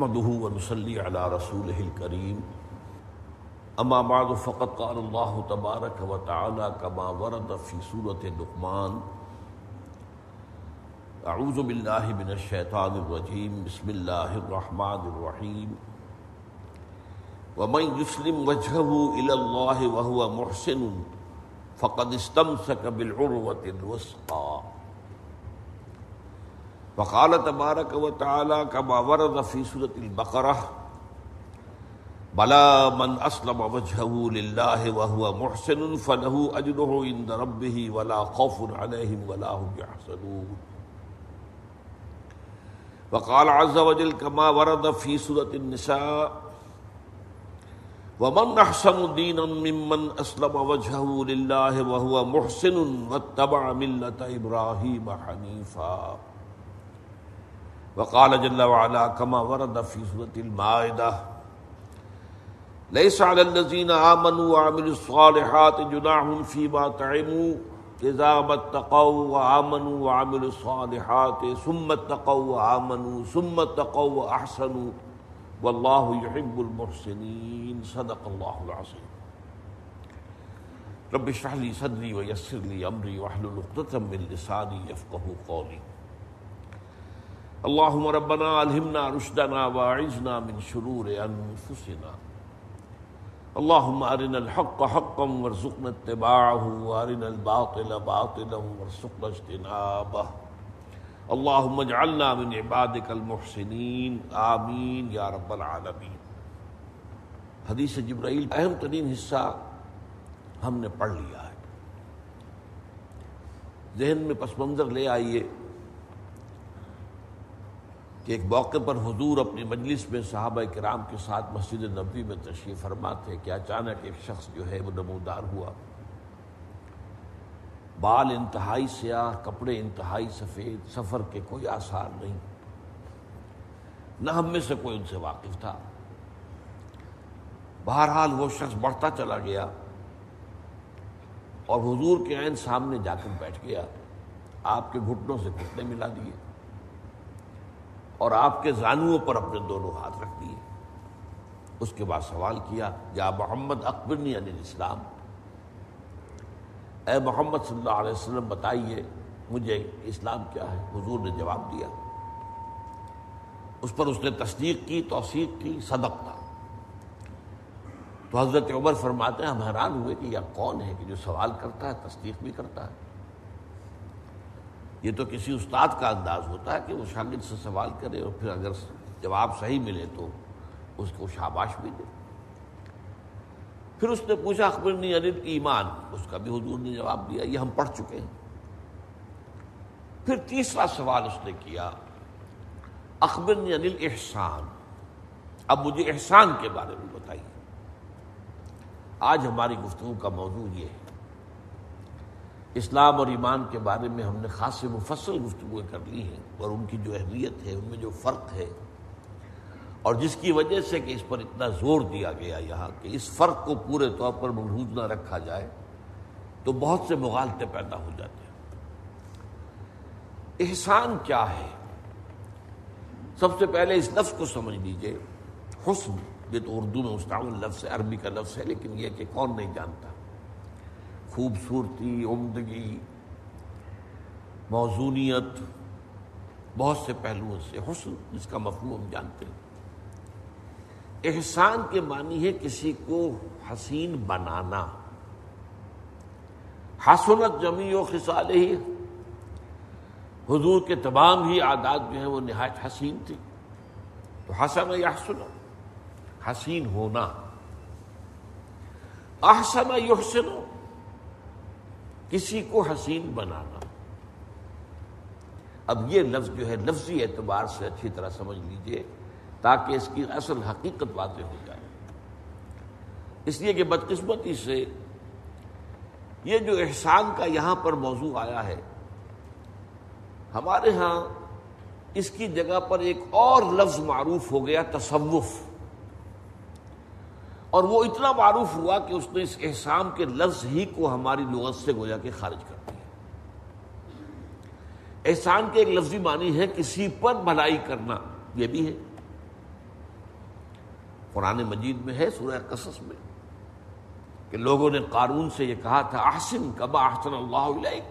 احمده ونصلي على رسوله الكريم. اما بعد، فقد قال الله تبارك وتعالى كما ورد في سورة اللقمان اعوذ بالله من الشيطان الرجيم. بسم الله الرحمن الرحيم. ومن يسلم وجهه الى الله وهو محسن، فقد استمسك بالعروة الوثقى. وقال تبارك وتعالى كما ورد في سورة البقرة بلى من أسلم وجهه لله وهو محسن فله أجره عند ربه ولا خوف عليهم ولا هم يحزنون. وقال عز وجل كما ورد في سورة النساء، ومن أحسن دينا ممن أسلم وجهه لله وهو محسن واتبع ملة إبراهيم حنيفا. وقال جل وعلا كما ورد في سورة المائدة ليس على الذين آمنوا وعملوا الصالحات جناح فيما طعموا إذا ما اتقوا وآمنوا وعملوا الصالحات ثم اتقوا وآمنوا ثم اتقوا وأحسنوا والله يحب المحسنين. صدق الله العظيم. رب اشرح لي صدري ويسر لي أمري واحلل عقدة من لساني يفقهوا قولي. اللهم ربنا ألهمنا رشدنا واعذنا من شرور أنفسنا. اللهم أرنا الحق حقا وارزقنا اتباعه، وأرنا الباطل باطلا وارزقنا اجتنابه. اللهم اجعلنا من عبادك المحسنين. آمین یا رب العالمین حدیث جبرائیل اہم ترین حصہ ہم نے پڑھ لیا ہے۔ ذہن میں پس منظر لے آئیے۔ کہ ایک موقع پر حضور اپنی مجلس میں صحابہ کرام کے ساتھ مسجد نبی میں تشریف فرما تھے کہ اچانک ایک شخص جو ہے وہ نمودار ہوا۔ بال انتہائی سیاہ، کپڑے انتہائی سفید، سفر کے کوئی آثار نہیں۔ نہ ہم میں سے کوئی ان سے واقف تھا۔ بہرحال وہ شخص بڑھتا چلا گیا اور حضور کے عین سامنے جا کر بیٹھ گیا۔ آپ کے گھٹنوں سے گھٹنے ملا دیے۔ اور آپ کے زانوؤں پر اپنے دونوں ہاتھ رکھ دیے۔ اس کے بعد سوال کیا، یا محمد اکبرنی علی اسلام اے محمد صلی اللہ علیہ وسلم، بتائیے مجھے اسلام کیا ہے؟ حضور نے جواب دیا۔ اس پر اس نے تصدیق کی، توثیق کی، صدق تھا۔ تو حضرت عمر فرماتے ہیں، ہم حیران ہوئے کہ یہ کون ہے کہ جو سوال کرتا ہے، تصدیق بھی کرتا ہے۔ یہ تو کسی استاد کا انداز ہوتا ہے کہ وہ شاگرد سے سوال کرے اور پھر اگر جواب صحیح ملے تو اس کو شاباش بھی دے۔ پھر اس نے پوچھا اخبرنی انل ایمان؟ اس کا بھی حضور نے جواب دیا، یہ ہم پڑھ چکے ہیں۔ پھر تیسرا سوال اس نے کیا اخبرنی انل احسان؟ اب مجھے احسان کے بارے میں بتائیے۔ آج ہماری گفتگو کا موضوع یہ ہے۔ اسلام اور ایمان کے بارے میں ہم نے خاص مفصل گفتگویں کر لی ہیں اور ان کی جو اہمیت ہے، ان میں جو فرق ہے، اور جس کی وجہ سے کہ اس پر اتنا زور دیا گیا یہاں کہ اس فرق کو پورے طور پر ملحوظ نہ رکھا جائے، تو بہت سے مغالطے پیدا ہو جاتے ہیں۔ احسان کیا ہے؟ سب سے پہلے اس لفظ کو سمجھ لیجیے۔ حسن، یہ تو اردو میں مستعمل لفظ ہے، عربی کا لفظ ہے، لیکن یہ کہ کون نہیں جانتا؟ خوبصورتی، عمدگی، موزونیت، بہت سے پہلوؤں سے، حسن جس کا مفہوم ہم جانتے ہیں۔ احسان کے معنی ہے کسی کو حسین بنانا۔ حسنت جمی و خسال ہی۔ حضور کے تمام ہی عادات جو ہیں وہ نہایت حسین تھی تو حسن یا حسن حسین ہونا۔ احسن یحسن کسی کو حسین بنانا۔ اب یہ لفظ جو ہے، لفظی اعتبار سے اچھی طرح سمجھ لیجیے تاکہ اس کی اصل حقیقت واضح ہو جائے۔ اس لیے کہ بدقسمتی سے یہ جو احسان کا یہاں پر موضوع آیا ہے، ہمارے ہاں اس کی جگہ پر ایک اور لفظ معروف ہو گیا، تصوف۔ اور وہ اتنا معروف ہوا کہ اس نے اس احسان کے لفظ ہی کو ہماری لغت سے گویا کے خارج کر دیا۔ احسان کے ایک لفظی معنی ہے کسی پر بھلائی کرنا، یہ بھی ہے۔ قرآن مجید میں ہے، سورہ قصص میں، کہ لوگوں نے قارون سے یہ کہا تھا، احسن کبا احسن اللہ علیک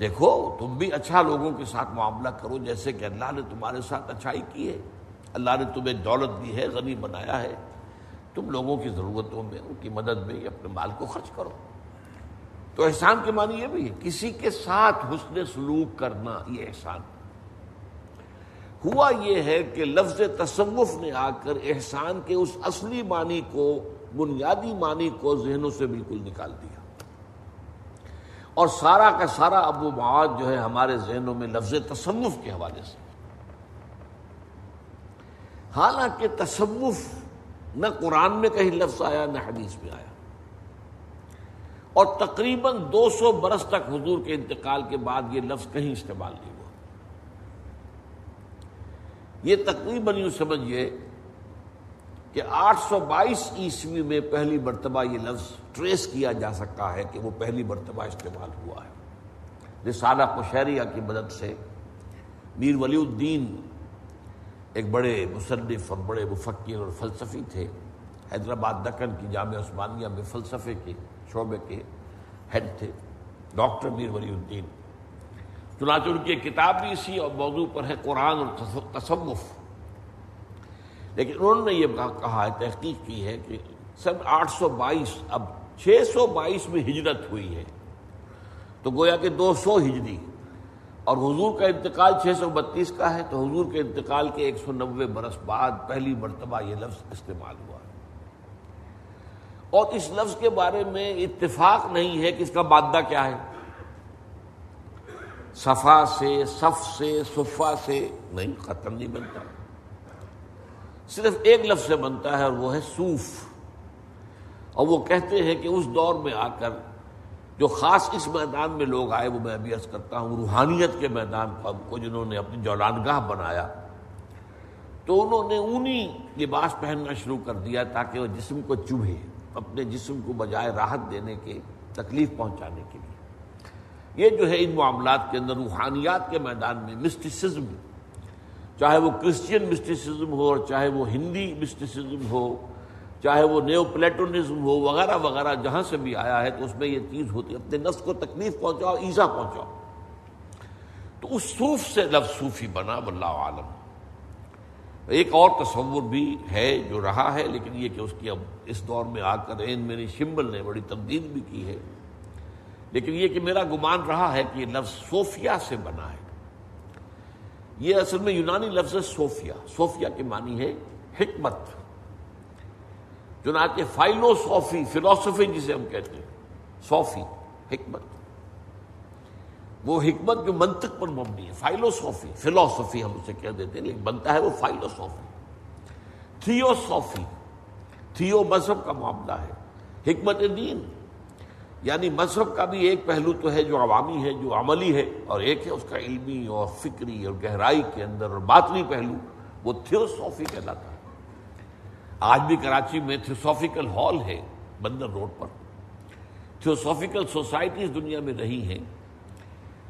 دیکھو، تم بھی اچھا لوگوں کے ساتھ معاملہ کرو، جیسے کہ اللہ نے تمہارے ساتھ اچھائی کی ہے۔ اللہ نے تمہیں دولت دی ہے، غنی بنایا ہے۔ تم لوگوں کی ضرورتوں میں، ان کی مدد میں اپنے مال کو خرچ کرو۔ تو احسان کے معنی یہ بھی ہے، کسی کے ساتھ حسن سلوک کرنا یہ احسان۔ ہوا یہ ہے کہ لفظ تصوف نے آ کر احسان کے اس اصلی معنی کو، بنیادی معنی کو ذہنوں سے بالکل نکال دیا۔ اور سارا کا سارا ابو مواد جو ہے ہمارے ذہنوں میں لفظ تصوف کے حوالے سے۔ حالانکہ تصوف نہ قرآن میں کہیں لفظ آیا، نہ حدیث میں آیا۔ اور تقریباً دو سو برس تک حضور کے انتقال کے بعد یہ لفظ کہیں استعمال نہیں ہوا۔ یہ تقریباً یوں سمجھیے کہ آٹھ سو بائیس عیسوی میں پہلی مرتبہ یہ لفظ ٹریس کیا جا سکتا ہے کہ وہ پہلی مرتبہ استعمال ہوا ہے۔ رسالہ کشہریہ کی مدد سے میر ولی الدین ایک بڑے مصنف اور بڑے مفکر اور فلسفی تھے، حیدرآباد دکن کی جامعہ عثمانیہ میں فلسفے کے شعبے کے ہیڈ تھے، ڈاکٹر میر ولی الدین۔ چنانچہ ان کی کتاب بھی اسی اور موضوع پر ہے، قرآن اور تصوف۔ لیکن انہوں نے یہ کہا ہے تحقیق کی ہے کہ سن آٹھ سو بائیس، اب چھ سو بائیس میں ہجرت ہوئی ہے۔ تو گویا کہ دو سو ہجری۔ اور حضور کا انتقال چھ سو بتیس کا ہے تو حضور کے انتقال کے ایک سو نوے برس بعد پہلی مرتبہ یہ لفظ استعمال ہوا اور اس لفظ کے بارے میں اتفاق نہیں ہے کہ اس کا مادہ کیا ہے۔ صفا سے، صف سے، صفا سے نہیں، ختم نہیں بنتا۔ صرف ایک لفظ سے بنتا ہے اور وہ ہے صوف۔ اور وہ کہتے ہیں کہ اس دور میں آ کر جو خاص اس میدان میں لوگ آئے، وہ میں ابھی عرض کرتا ہوں، روحانیت کے میدان کو جنہوں نے اپنی جولانگاہ بنایا، تو انہوں نے اونی لباس پہننا شروع کر دیا تاکہ وہ جسم کو چوبھے اپنے جسم کو بجائے راحت دینے کے، تکلیف پہنچانے کے لیے۔ یہ جو ہے، ان معاملات کے اندر روحانیات کے میدان میں مسٹسزم چاہے وہ کرسچین مسٹیسزم ہو اور چاہے وہ ہندی مسٹیسزم ہو چاہے وہ نیو پلیٹونزم ہو، وغیرہ وغیرہ، جہاں سے بھی آیا ہے تو اس میں یہ چیز ہوتی ہے، اپنے نفس کو تکلیف پہنچاؤ، ایزا پہنچاؤ۔ تو اس صوف سے لفظ صوفی بنا، واللہ عالم۔ ایک اور تصور بھی ہے جو رہا ہے، لیکن یہ کہ اس کی اب اس دور میں آ کر این میری شمبل نے بڑی تبدیل بھی کی ہے۔ لیکن یہ کہ میرا گمان رہا ہے کہ یہ لفظ صوفیہ سے بنا ہے۔ یہ اصل میں یونانی لفظ ہے صوفیہ۔ صوفیہ کی معنی ہے حکمت۔ چنانچہ فائلو فلاسفی جسے ہم کہتے ہیں۔ صوفی، حکمت۔ وہ حکمت جو منطق پر مبنی ہے فائلوسوفی فلاسفی ہم اسے کہہ دیتے ہیں، لیکن بنتا ہے وہ فائلوسوفی تھیوسوفی تھیو مذہب کا معاملہ ہے۔ حکمت دین یعنی مذہب کا بھی ایک پہلو تو ہے جو عوامی ہے، جو عملی ہے، اور ایک ہے اس کا علمی اور فکری اور گہرائی کے اندر اور باطنی پہلو۔ وہ تھیوسوفی کہلاتا ہے۔ آج بھی کراچی میں تھیوسوفیکل ہال ہے، بندر روڈ پر۔ تھیوسوفیکل سوسائٹیز دنیا میں رہی ہیں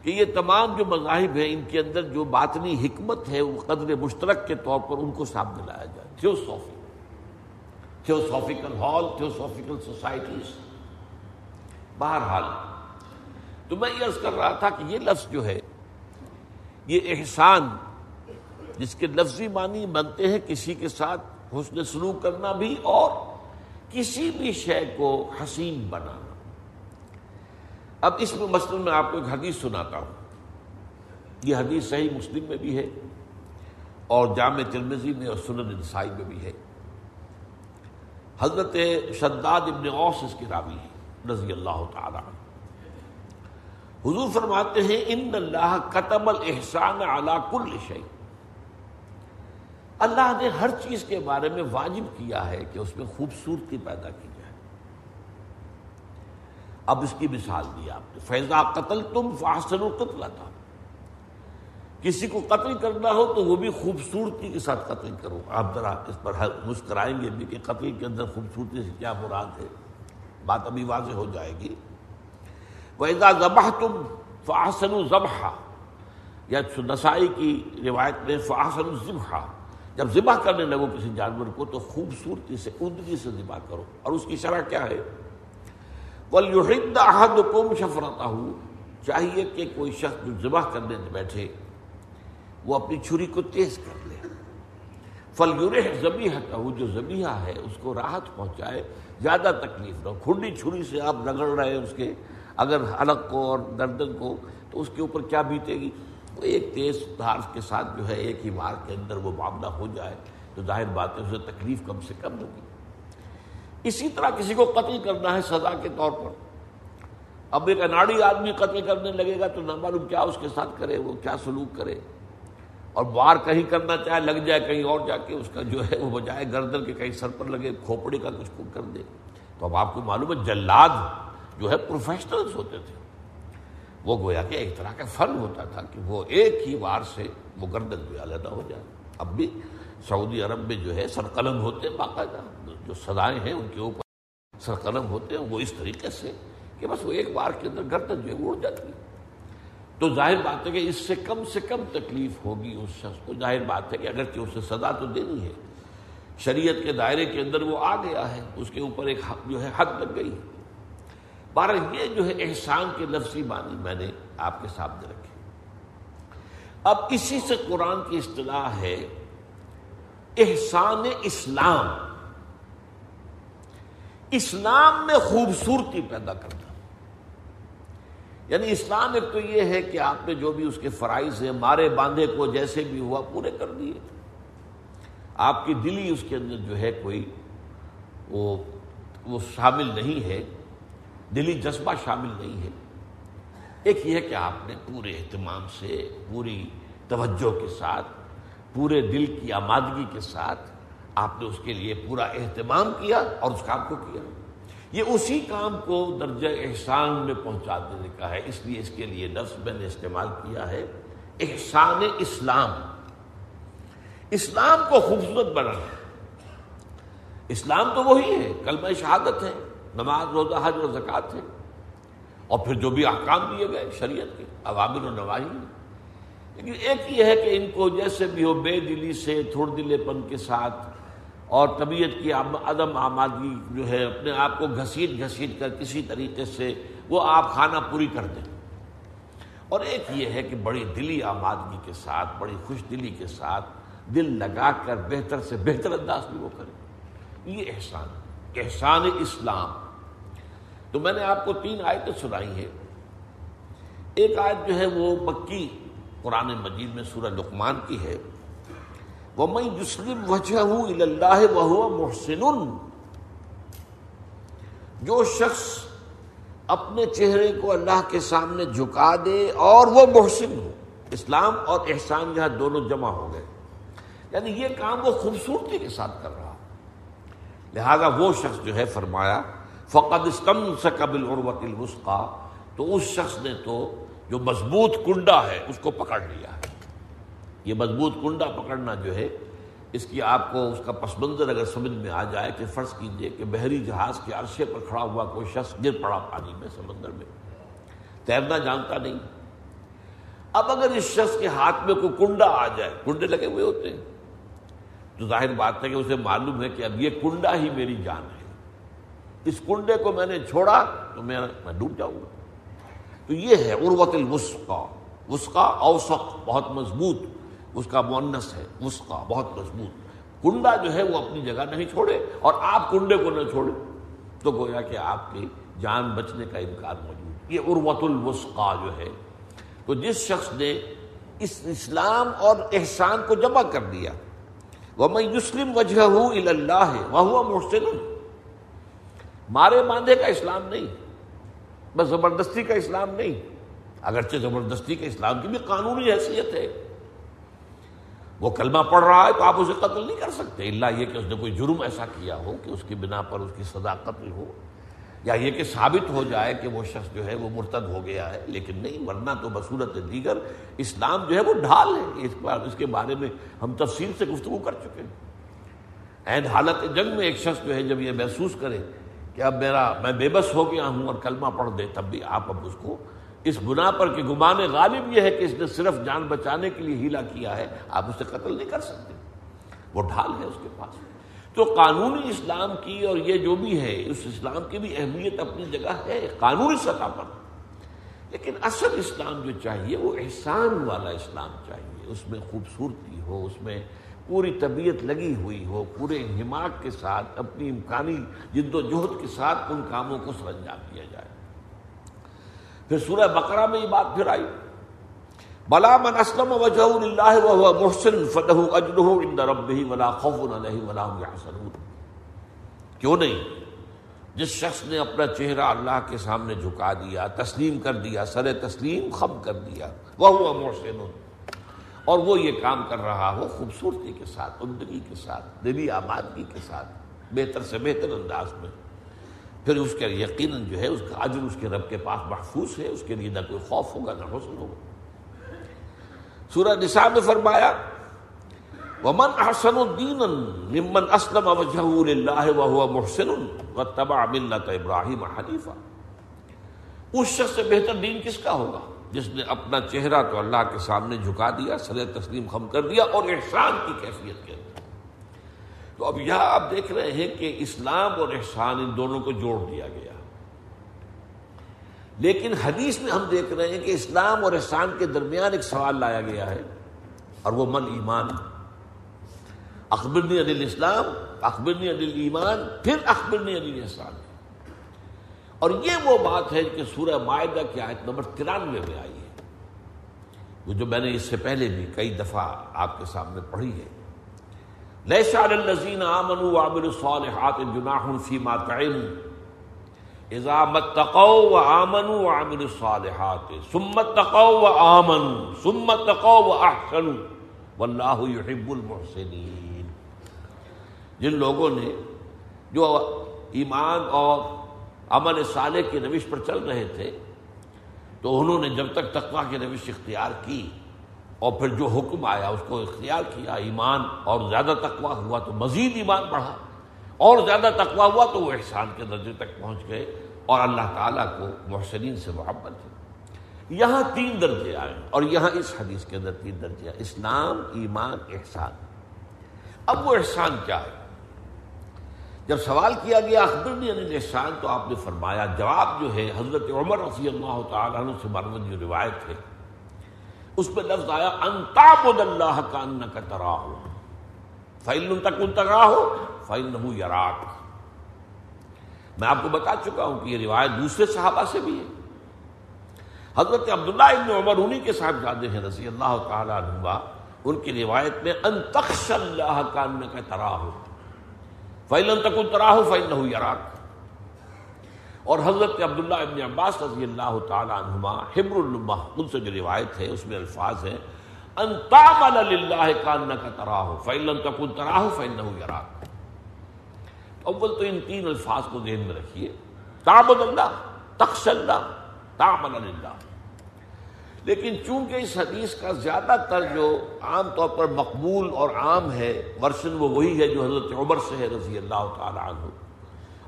کہ یہ تمام جو مذاہب ہیں، ان کے اندر جو باطنی حکمت ہے، وہ قدر مشترک کے طور پر ان کو سامنے لایا جائے۔ Theosophy theosophical hall theosophical societies بہرحال، تو میں یہ عرض کر رہا تھا کہ یہ لفظ جو ہے، یہ احسان، جس کے لفظی معنی بنتے ہیں کسی کے ساتھ حسن سلوک کرنا بھی اور کسی بھی شے کو حسین بنانا۔ اب اس میں مثلاً میں آپ کو ایک حدیث سناتا ہوں۔ یہ حدیث صحیح مسلم میں بھی ہے اور جامع ترمزی میں اور سنن نسائی میں بھی ہے۔ حضرت شداد ابن غوث اس کی راوی ہے، رضی اللہ تعالی حضور فرماتے ہیں، ان اللہ قطب الحسان اعلی کل شعی اللہ نے ہر چیز کے بارے میں واجب کیا ہے کہ اس میں خوبصورتی پیدا کی جائے۔ اب اس کی مثال دی آپ نے۔ فیضا قتل تم فاصل قتل تھا کسی کو قتل کرنا ہو تو وہ بھی خوبصورتی کے ساتھ قتل کرو۔ آپ ذرا اس پر مسکرائیں گے بھی کہ قتل کے اندر خوبصورتی سے کیا مراد ہے۔ بات ابھی واضح ہو جائے گی۔ ویزا ذبح تم فاصل ذبح یا نسائی کی روایت میں فاصل ذبح جب ذبح کرنے لگو کسی جانور کو تو خوبصورتی سے عدگی سے ذبح کرو۔ اور اس کی شرح کیا ہے؟ وَلْيُحِدَّ أَحَدُكُمْ چاہیے کہ کوئی شخص جو ذبح کرنے بیٹھے، وہ اپنی چھری کو تیز کر لے۔ فل یورح زبیحتہ جو زبیحہ ہے، اس کو راحت پہنچائے، زیادہ تکلیف نہ کھنڈی چھری سے آپ رگڑ رہے ہیں اس کے۔ اگر حلق کو اور گردن کو، تو اس کے اوپر کیا بیتے گی وہ ایک تیز دھار کے ساتھ جو ہے ایک ہی مار کے اندر وہ معاملہ ہو جائے تو ظاہر بات ہے اسے تکلیف کم سے کم ہوگی۔ اسی طرح کسی کو قتل کرنا ہے سزا کے طور پر۔ اب ایک اناڑی آدمی قتل کرنے لگے گا تو نہ معلوم کیا اس کے ساتھ کرے، وہ کیا سلوک کرے۔ اور وار کہیں کرنا چاہے، لگ جائے کہیں اور جا کے اس کا جو ہے وہ بجائے گردن کے کہیں سر پر لگے، کھوپڑی کا کچھ کر دے۔ تو اب آپ کو معلوم ہے جلاد جو ہے پروفیشنلز ہوتے تھے۔ وہ گویا کہ ایک طرح کا فن ہوتا تھا کہ وہ ایک ہی وار سے وہ گردن جو علیحدہ ہو جائے۔ اب بھی سعودی عرب میں جو ہے سر قلم ہوتے ہیں باقاعدہ، جو سزائیں ہیں ان کے اوپر سر قلم ہوتے ہیں، وہ اس طریقے سے کہ بس وہ ایک بار کے اندر گردن جو ہے اڑ جاتی ہے۔ تو ظاہر بات ہے کہ اس سے کم سے کم تکلیف ہوگی اس شخص کو۔ ظاہر بات ہے کہ اگرچہ اسے سزا تو دینی ہے، شریعت کے دائرے کے اندر وہ آ گیا ہے، اس کے اوپر ایک جو ہے حد لگ گئی بارہ یہ جو ہے احسان کے لفظی معنی میں نے آپ کے سامنے رکھے۔ اب اسی سے قرآن کی اصطلاح ہے احسان اسلام۔ اسلام میں خوبصورتی پیدا کرنا۔ یعنی اسلام ایک تو یہ ہے کہ آپ نے جو بھی اس کے فرائض ہیں، مارے باندھے کو جیسے بھی ہوا پورے کر دیے۔ آپ کی دلی اس کے اندر جو ہے کوئی وہ وہ شامل نہیں ہے۔ دلی جذبہ شامل نہیں ہے۔ ایک یہ ہے کہ آپ نے پورے اہتمام سے، پوری توجہ کے ساتھ، پورے دل کی آمادگی کے ساتھ آپ نے اس کے لیے پورا اہتمام کیا اور اس کام کو کیا۔ یہ اسی کام کو درجہ احسان میں پہنچا دینے کا ہے۔ اس لیے اس کے لیے لفظ میں نے استعمال کیا ہے۔ احسان اسلام۔ اسلام کو خوبصورت بنانا۔ اسلام تو وہی ہے، کلمہ شہادت ہے۔ نماز روزہ حج اور زکوٰۃ ہے اور پھر جو بھی احکام دیے گئے شریعت کے، عوامل و نواحی لیکن ایک یہ ہے کہ ان کو جیسے بھی ہو بے دلی سے تھوڑ دلے پن کے ساتھ اور طبیعت کی عدم آمادگی جو ہے، اپنے آپ کو گھسیٹ گھسیٹ کر کسی طریقے سے وہ آپ کھانا پوری کر دیں۔ اور ایک یہ ہے کہ بڑی دلی آمادگی کے ساتھ، بڑی خوش دلی کے ساتھ دل لگا کر بہتر سے بہتر انداز میں وہ کریں۔ یہ احسان احسان اسلام۔ تو میں نے آپ کو تین آیتیں سنائی ہیں۔ ایک آیت جو ہے وہ مکی قرآن مجید میں سورہ لقمان کی ہے۔ وہ میں یسلم وجہ اللہ وہ محسن۔ جو شخص اپنے چہرے کو اللہ کے سامنے جھکا دے اور وہ محسن ہو۔ اسلام اور احسان یہاں دونوں جمع ہو گئے۔ یعنی یہ کام وہ خوبصورتی کے ساتھ کر رہا۔ لہذا وہ شخص جو ہے فرمایا فقد استم سے قبل عروت الوسقا تو اس شخص نے تو جو مضبوط کنڈا ہے، اس کو پکڑ لیا ہے۔ یہ مضبوط کنڈا پکڑنا جو ہے، اس کی آپ کو اس کا پس منظر اگر سمجھ میں آ جائے کہ فرض کیجیے کہ بحری جہاز کے عرصے پر کھڑا ہوا کوئی شخص گر پڑا پانی میں، سمندر میں۔ تیرنا جانتا نہیں۔ اب اگر اس شخص کے ہاتھ میں کوئی کنڈا آ جائے، کنڈے لگے ہوئے ہوتے ہیں۔ تو ظاہر بات ہے کہ اسے معلوم ہے کہ اب یہ کنڈا ہی میری جان ہے۔ اس کنڈے کو میں نے چھوڑا تو میں ڈوب جاؤں گا۔ تو یہ ہے اروت الوسقا وسقا اوسق بہت مضبوط۔ اس کا مونس ہے۔ وسقا بہت مضبوط۔ کنڈا جو ہے وہ اپنی جگہ نہیں چھوڑے اور آپ کنڈے کو نہ چھوڑے تو گویا کہ آپ کی جان بچنے کا امکان موجود یہ اروت الوسقا جو ہے، تو جس شخص نے اس اسلام اور احسان کو جمع کر دیا وہ میں یسلم وجہ ہوں اللہ وہ محسن مارے باندھے کا اسلام نہیں، بس زبردستی کا اسلام نہیں۔ اگرچہ زبردستی کے اسلام کی بھی قانونی حیثیت ہے۔ وہ کلمہ پڑھ رہا ہے تو آپ اسے قتل نہیں کر سکتے۔ اللہ یہ کہ اس نے کوئی جرم ایسا کیا ہو کہ اس کی بنا پر اس کی سزا قتل ہو، یا یہ کہ ثابت ہو جائے کہ وہ شخص جو ہے وہ مرتد ہو گیا ہے۔ لیکن نہیں، ورنہ تو بصورت دیگر اسلام جو ہے وہ ڈھال ہے۔ اس بار، اس کے بارے میں ہم تفصیل سے گفتگو کر چکے ہیں۔ عین حالت جنگ میں ایک شخص جو ہے جب یہ محسوس کرے کہ اب میرا میں بے بس ہو گیا ہوں اور کلمہ پڑھ دے، تب بھی آپ اب اس کو اس گناہ پر کہ گمان غالب یہ ہے کہ اس نے صرف جان بچانے کے لیے ہیلا کیا ہے، آپ اسے قتل نہیں کر سکتے۔ وہ ڈھال ہے اس کے پاس۔ تو قانونی اسلام کی اور یہ جو بھی ہے، اس اسلام کی بھی اہمیت اپنی جگہ ہے، قانونی سطح پر۔ لیکن اصل اسلام جو چاہیے، وہ احسان والا اسلام چاہیے۔ اس میں خوبصورتی ہو، اس میں پوری طبیعت لگی ہوئی ہو، پورے حماق کے ساتھ، اپنی امکانی جد و جہد کے ساتھ ان کاموں کو سر انجام دیا جائے۔ پھر سورہ بقرہ میں یہ بات پھر آئی۔ بلا من اسلم وجہ اللہ وهو محسن فله اجره عند ربه ولا خوف عليه ولا هم يحزنون کیوں نہیں؟ جس شخص نے اپنا چہرہ اللہ کے سامنے جھکا دیا، تسلیم کر دیا، سر تسلیم خم کر دیا وہ محسن اور وہ یہ کام کر رہا ہو خوبصورتی کے ساتھ، عمدگی کے ساتھ، دلی آبادگی کے ساتھ، بہتر سے بہتر انداز میں۔ پھر اس کے یقیناً جو ہے، اس کا عجر اس کے رب کے پاس محفوظ ہے، اس کے لیے نہ کوئی خوف ہوگا، نہ حسن ہوگا۔ سورہ نساء میں فرمایا، ومن احسن الدین ممن اسلم وجهه لله وهو محسن واتبع ملت ابراہیم حنیفہ اس شخص سے بہتر دین کس کا ہوگا؟ جس نے اپنا چہرہ تو اللہ کے سامنے جھکا دیا، سر تسلیم خم کر دیا اور احسان کی کیفیت کے اندر۔ تو اب یہاں آپ دیکھ رہے ہیں کہ اسلام اور احسان ان دونوں کو جوڑ دیا گیا۔ لیکن حدیث میں ہم دیکھ رہے ہیں کہ اسلام اور احسان کے درمیان ایک سوال لایا گیا ہے، اور وہ من ایمان۔ اخبرنی علی اسلام اخبرنی علی ایمان پھر اخبرنی علی احسان اور یہ وہ بات ہے کہ سورہ معاہدہ کی آیت نمبر ترانوے میں آئی ہے۔ وہ جو میں نے اس سے پہلے بھی کئی دفعہ آپ کے سامنے پڑھی ہے۔ لیس علی الذین آمنوا وعملوا الصالحات جناح فيما طعموا اذا متقوا وآمنوا وعملوا الصالحات ثم اتقوا وآمنوا، ثم اتقوا واحسنوا واللہ يحب المحسنین۔ جن لوگوں نے جو ایمان اور عمل صالح کی روش پر چل رہے تھے، تو انہوں نے جب تک تقوی کی روش اختیار کی اور پھر جو حکم آیا، اس کو اختیار کیا، ایمان اور زیادہ تقوا ہوا تو مزید ایمان بڑھا۔ اور زیادہ تقوا ہوا تو وہ احسان کے درجے تک پہنچ گئے اور اللہ تعالیٰ کو محسنین سے محبت ہے۔ یہاں تین درجے آئے اور یہاں اس حدیث کے اندر تین درجے آئے اسلام، ایمان، احسان۔ اب وہ احسان کیا ہے؟ جب سوال کیا گیا اخبرنی علی احسان تو آپ نے فرمایا، جواب جو ہے، حضرت عمر رضی اللہ تعالیٰ عنہ سے مرمت جو روایت ہے، اس پہ لفظ آیا انتاب اللہ کا ان کا ترا ہو فائل تک ان ترا ہو فائل نہ یراک۔ میں آپ کو بتا چکا ہوں کہ یہ روایت دوسرے صحابہ سے بھی ہے۔ حضرت عبداللہ ابن عمر انہی کے ساتھ جاتے ہیں، رضی اللہ تعالیٰ عنہ ان کی روایت میں، ان تخش اللہ کا ان کا ترا ہو فائل تک ان ترا ہو یراک اور حضرت عبداللہ ابن عباس رضی اللہ تعالی عنہما حبر الما ان سے جو روایت ہے، اس میں الفاظ ہیں ان تعمل للہ کانک تراہ فإن لم تكن تراہ فإنه يراك۔ اول تو ان تین الفاظ کو ذہن میں رکھیے۔ تعبد اللہ تخش اللہ تعمل للہ لیکن چونکہ اس حدیث کا زیادہ تر جو عام طور پر مقبول اور عام ہے، ورشن وہ وہی ہے جو حضرت عمر سے ہے، رضی اللہ تعالی عنہ۔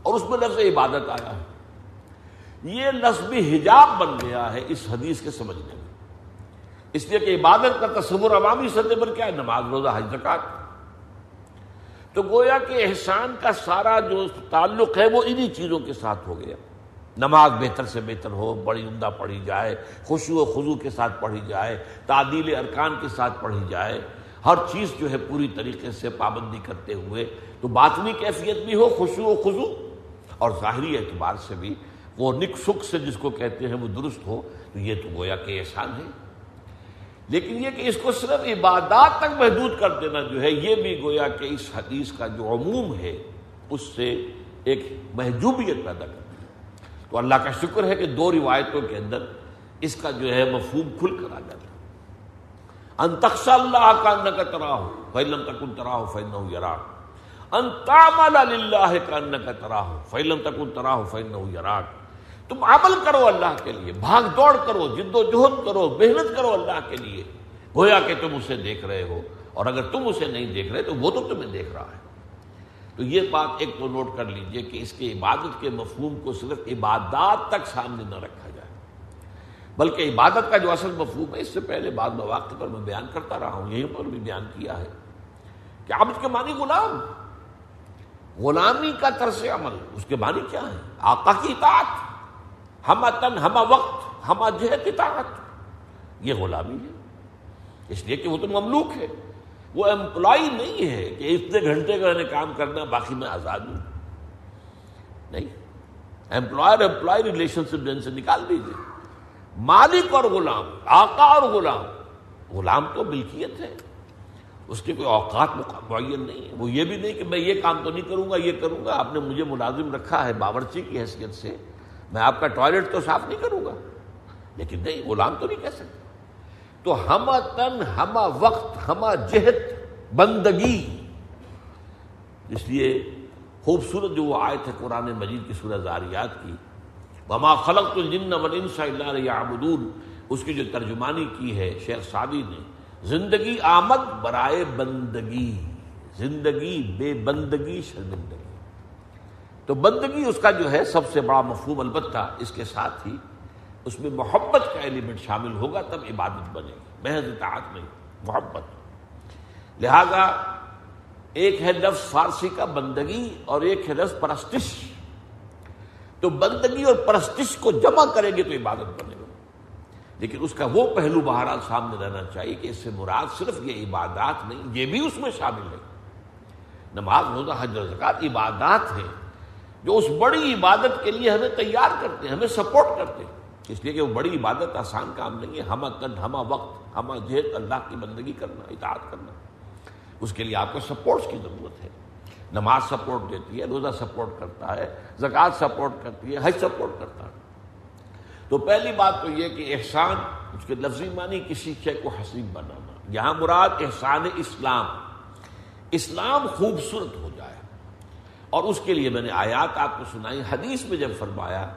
اور اس میں لفظ عبادت آیا ہے۔ یہ لفظ حجاب بن گیا ہے اس حدیث کے سمجھنے میں۔ اس لیے کہ عبادت کا تصور عوامی سطح پر کیا ہے؟ نماز، روزہ، حج زکات تو گویا کہ احسان کا سارا جو تعلق ہے وہ انہی چیزوں کے ساتھ ہو گیا۔ نماز بہتر سے بہتر ہو، بڑی عمدہ پڑھی جائے، خوشی و خضو کے ساتھ پڑھی جائے، تعدیل ارکان کے ساتھ پڑھی جائے۔ ہر چیز جو ہے پوری طریقے سے پابندی کرتے ہوئے، تو باطنی کیفیت بھی ہو، خوشی و خضو اور ظاہری اعتبار سے بھی وہ نک سکھ سے جس کو کہتے ہیں وہ درست ہو، تو یہ تو گویا کہ احسان ہے۔ لیکن یہ کہ اس کو صرف عبادات تک محدود کر دینا جو ہے، یہ بھی گویا کہ اس حدیث کا جو عموم ہے، اس سے ایک محجوبیت پیدا کرتی ہے تو اللہ کا شکر ہے کہ دو روایتوں کے اندر اس کا جو ہے مفہوم کھل کر آ جاتا انتخص اللہ کا ان کا ترا ہو فیلم تکن ترا ہو فین یرا انتامل اللہ کا ان کا ترا ہو فیلم تکن ترا ہو فین یراک۔ تم عمل کرو اللہ کے لیے، بھاگ دوڑ کرو، جد و جہد کرو، محنت کرو اللہ کے لیے۔ گویا کہ تم اسے دیکھ رہے ہو، اور اگر تم اسے نہیں دیکھ رہے تو وہ تو تمہیں دیکھ رہا ہے۔ تو یہ بات ایک تو نوٹ کر لیجیے کہ اس کے عبادت کے مفہوم کو صرف عبادات تک سامنے نہ رکھا جائے، بلکہ عبادت کا جو اصل مفہوم ہے، اس سے پہلے بعد مواقع پر میں بیان کرتا رہا ہوں، یہیں پر بھی بیان کیا ہے کہ عبد کے معنی غلام، غلامی کا طرز عمل، اس کے معنی کیا ہے آقا کی اطاعت ہما تن ہما وقت ہما جہت اطاعت، یہ غلامی ہے، اس لیے کہ وہ تو مملوک ہے۔ وہ امپلائی نہیں ہے کہ اتنے گھنٹے کا میں نے کام کرنا، باقی میں آزاد ہوں۔ نہیں۔ امپلائر امپلائی ریلیشن شپ سے نکال دیجیے مالک اور غلام، آقا اور غلام۔ غلام تو ملکیت ہے۔ اس کے کوئی اوقات معین نہیں ہے وہ یہ بھی نہیں کہ میں یہ کام تو نہیں کروں گا، یہ کروں گا۔ آپ نے مجھے ملازم رکھا ہے باورچی کی حیثیت سے۔ میں آپ کا ٹوائلٹ تو صاف نہیں کروں گا۔ لیکن نہیں، غلام تو نہیں کہہ سکتے۔ تو ہما تن، ہما وقت، ہما جہت، بندگی۔ اس لیے خوبصورت جو وہ آئے تھے قرآن مجید کی سورہ زاریات کی، وما خلق الجن والانس الا ليعبدون۔ اس کی جو ترجمانی کی ہے شیخ سعدی نے، زندگی آمد برائے بندگی، زندگی بے بندگی شرمندگی۔ تو بندگی اس کا جو ہے سب سے بڑا مفہوم البتہ اس کے ساتھ ہی اس میں محبت کا ایلیمنٹ شامل ہوگا، تب عبادت بنے گی۔ محض اطاعت نہیں، محبت۔ لہذا ایک ہے لفظ فارسی کا بندگی اور ایک ہے لفظ پرستش۔ تو بندگی اور پرستش کو جمع کریں گے تو عبادت بنے گا۔ لیکن اس کا وہ پہلو بہرحال سامنے رہنا چاہیے کہ اس سے مراد صرف یہ عبادات نہیں، یہ بھی اس میں شامل ہے۔ نماز، روزہ، حج زکات عبادات ہیں جو اس بڑی عبادت کے لیے ہمیں تیار کرتے ہیں، ہمیں سپورٹ کرتے ہیں۔ اس لیے کہ وہ بڑی عبادت آسان کام نہیں ہے۔ ہما کن ہما وقت ہما جہت اللہ کی بندگی کرنا، اطاعت کرنا۔ اس کے لیے آپ کو سپورٹس کی ضرورت ہے۔ نماز سپورٹ دیتی ہے، روزہ سپورٹ کرتا ہے، زکوٰۃ سپورٹ کرتی ہے، حج سپورٹ کرتا ہے۔ تو پہلی بات تو یہ کہ احسان، اس کے لفظی معنی کسی شے کو حسین بنانا۔ یہاں مراد احسان اسلام۔ اسلام خوبصورت ہو جائے۔ اور اس کے لیے میں نے آیات آپ کو سنائی، حدیث میں جب فرمایا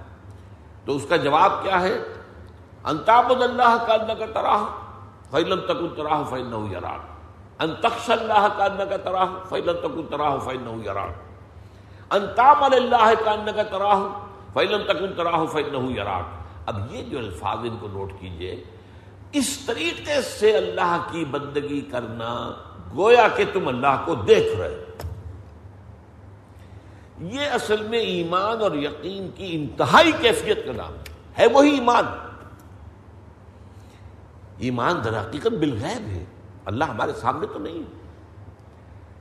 تو اس کا جواب کیا ہے؟ انتاب اللہ کا اللہ کا تراہ فیلم تک تراہ فیل نہ یار اللہ کا اللہ کا تراہ فیلم تک تراہ فیل نہ یار انتام اللہ کا اللہ کا تراہ فیلم تک تراہ فیل نہ یار اب یہ جو الفاظ ان کو نوٹ کیجیے، اس طریقے سے اللہ کی بندگی کرنا گویا کہ تم اللہ کو دیکھ رہے یہ اصل میں ایمان اور یقین کی انتہائی کیفیت کا نام ہے، وہی ایمان۔ ایمان در حقیقت بالغیب ہے۔ اللہ ہمارے سامنے تو نہیں۔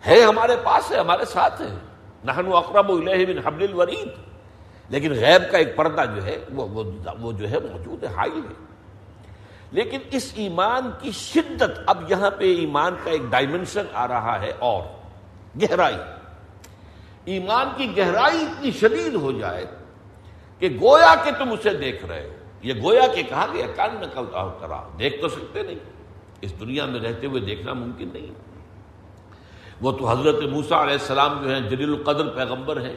ہے ہمارے پاس ہے، ہمارے ساتھ ہے۔ نہن اقرب الیہ من حبل الورید۔ لیکن غیب کا ایک پردہ جو ہے، وہ وہ جو ہے، موجود ہے، حائل ہے۔ لیکن اس ایمان کی شدت اب یہاں پہ ایمان کا ایک ڈائمنشن آ رہا ہے اور گہرائی۔ ایمان کی گہرائی اتنی شدید ہو جائے کہ گویا کہ تم اسے دیکھ رہے ہو۔ یہ گویا کہ کہا گیا، کان نقل کرا دیکھ تو سکتے نہیں۔ اس دنیا میں رہتے ہوئے دیکھنا ممکن نہیں۔ وہ تو حضرت موسا علیہ السلام جو ہیں، جلیل القدر پیغمبر ہیں۔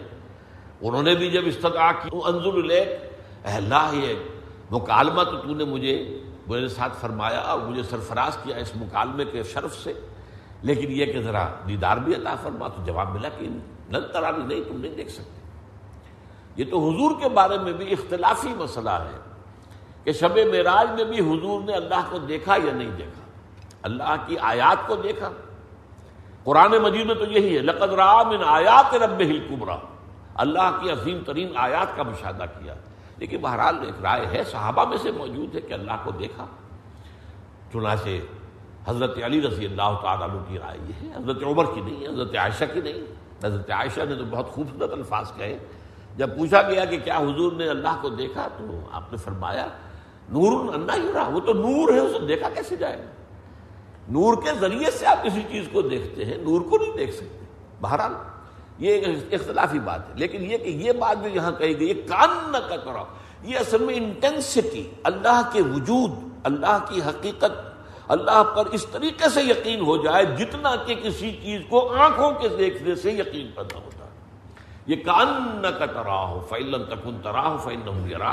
انہوں نے بھی جب استدعا کی انضر الگ اللہ، یہ مکالمہ تو تو نے مجھے میرے ساتھ فرمایا اور مجھے سرفراز کیا اس مکالمے کے شرف سے۔ لیکن یہ کہ ذرا دیدار بھی عطا فرما تو جواب ملا کہ نہیں۔ نل ترابی نہیں، تم نہیں دیکھ سکتے۔ یہ تو حضور کے بارے میں بھی اختلافی مسئلہ ہے کہ شب معراج میں بھی حضور نے اللہ کو دیکھا یا نہیں دیکھا۔ اللہ کی آیات کو دیکھا۔ قرآن مجید میں تو یہی ہے، لقد رام ان آیات رب القبرا اللہ کی عظیم ترین آیات کا مشاہدہ کیا۔ لیکن بہرحال ایک رائے ہے، صحابہ میں سے موجود ہے کہ اللہ کو دیکھا۔ چنانچہ حضرت علی رضی اللہ تعالیٰ کی رائے یہ ہے، حضرت عمر کی نہیں، حضرت عائشہ کی نہیں۔ حضرت عائشہ نے تو بہت خوبصورت الفاظ کہے۔ جب پوچھا گیا کہ کیا حضور نے اللہ کو دیکھا تو آپ نے فرمایا، نور انا ہی رہا، وہ تو نور ہے، اسے دیکھا کیسے جائے؟ گا نور کے ذریعے سے آپ کسی چیز کو دیکھتے ہیں، نور کو نہیں دیکھ سکتے۔ بہرحال، یہ ایک اختلافی بات ہے۔ لیکن یہ کہ یہ بات جو یہاں کہی گئی کان نہ کا یہ اصل میں انٹینسٹی اللہ کے وجود، اللہ کی حقیقت اللہ پر اس طریقے سے یقین ہو جائے جتنا کہ کسی چیز کو آنکھوں کے دیکھنے سے یقین پیدا ہوتا ہے۔ یہ کان کا تراہ ہو تکن تراہ فیل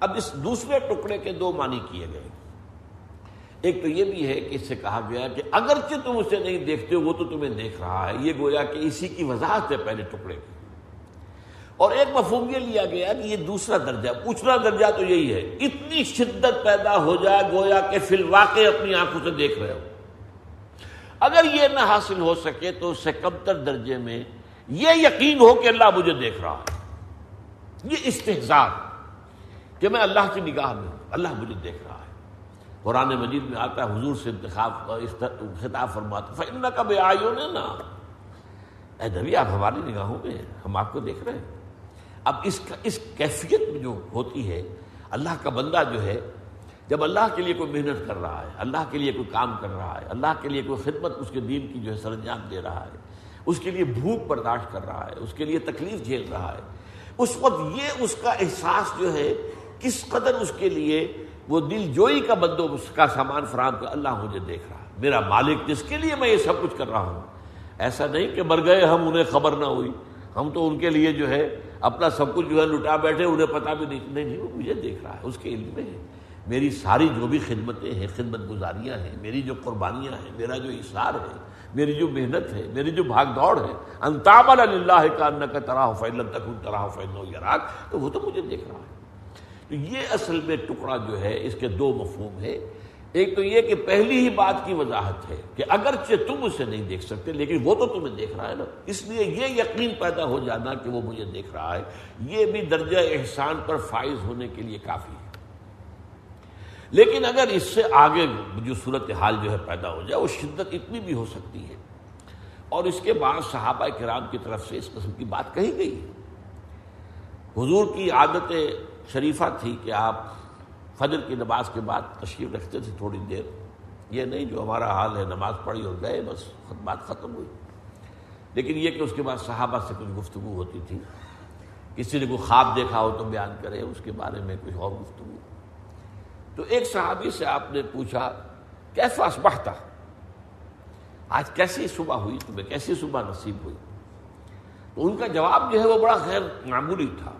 اب اس دوسرے ٹکڑے کے دو معنی کیے گئے۔ ایک تو یہ بھی ہے کہ اس سے کہا گیا کہ اگرچہ تم اسے نہیں دیکھتے ہو، وہ تو تمہیں دیکھ رہا ہے۔ یہ گویا کہ اسی کی وضاحت ہے پہلے ٹکڑے کی۔ اور ایک مفہوم یہ لیا گیا کہ یہ دوسرا درجہ، پوچھنا درجہ تو یہی ہے، اتنی شدت پیدا ہو جائے گویا کہ فی الواقع اپنی آنکھوں سے دیکھ رہے ہو۔ اگر یہ نہ حاصل ہو سکے تو اس سے کم تر درجے میں یہ یقین ہو کہ اللہ مجھے دیکھ رہا ہے۔ یہ استحصال کہ میں اللہ کی نگاہ میں ہوں، اللہ مجھے دیکھ رہا ہے۔ قرآن مجید میں آتا ہے، حضور سے انتخاب خطاب فرماتا فن کا بے آئیوں نے نا اے نبی، آپ ہماری نگاہوں میں، ہم آپ کو دیکھ رہے ہیں۔ اب اس کا اس کیفیت میں جو ہوتی ہے، اللہ کا بندہ جو ہے، جب اللہ کے لیے کوئی محنت کر رہا ہے، اللہ کے لیے کوئی کام کر رہا ہے، اللہ کے لیے کوئی خدمت اس کے دین کی جو ہے سر انجام دے رہا ہے، اس کے لیے بھوک برداشت کر رہا ہے، اس کے لیے تکلیف جھیل رہا ہے، اس وقت یہ اس کا احساس جو ہے، کس قدر اس کے لیے وہ دل جوئی کا بندو اس کا سامان فراہم کر، اللہ مجھے دیکھ رہا ہے، میرا مالک جس کے لیے میں یہ سب کچھ کر رہا ہوں؟ ایسا نہیں کہ مر گئے ہم، انہیں خبر نہ ہوئی، ہم تو ان کے لیے جو ہے اپنا سب کچھ جو ہے لٹا بیٹھے، انہیں پتا بھی نہیں۔ نہیں نہیں، وہ مجھے دیکھ رہا ہے، اس کے علم میں ہے۔ میری ساری جو بھی خدمتیں ہیں، خدمت گزاریاں ہیں، میری جو قربانیاں ہیں، میرا جو اشار ہے، میری جو محنت ہے، میری جو بھاگ دوڑ ہے انتاب اللہ کا ان کا تراہ فیل تک تراہ فیل یراک، تو وہ تو مجھے دیکھ رہا ہے۔ تو یہ اصل میں ٹکڑا جو ہے، اس کے دو مفہوم ہے ایک تو یہ کہ پہلی ہی بات کی وضاحت ہے کہ اگرچہ تم اسے نہیں دیکھ سکتے، لیکن وہ تو تمہیں دیکھ رہا ہے نا۔ اس لیے یہ یقین پیدا ہو جانا کہ وہ مجھے دیکھ رہا ہے۔ یہ بھی درجہ احسان پر فائز ہونے کے لیے کافی ہے۔ لیکن اگر اس سے آگے جو صورت حال جو ہے پیدا ہو جائے، وہ شدت اتنی بھی ہو سکتی ہے۔ اور اس کے بعد صحابہ کرام کی طرف سے اس قسم کی بات کہی گئی حضور کی عادت شریفہ تھی کہ آپ فجر کی نماز کے بعد تشریف رکھتے تھے تھوڑی دیر۔ یہ نہیں جو ہمارا حال ہے، نماز پڑھی اور گئے، بس بات ختم ہوئی۔ لیکن یہ کہ اس کے بعد صحابہ سے کچھ گفتگو ہوتی تھی۔ کسی نے کوئی خواب دیکھا ہو تو بیان کرے، اس کے بارے میں کچھ اور گفتگو۔ تو ایک صحابی سے آپ نے پوچھا، کیسا اسبحتا آج کیسی صبح ہوئی تمہیں؟ کیسی صبح نصیب ہوئی؟ تو ان کا جواب جو ہے وہ بڑا غیر معمولی تھا۔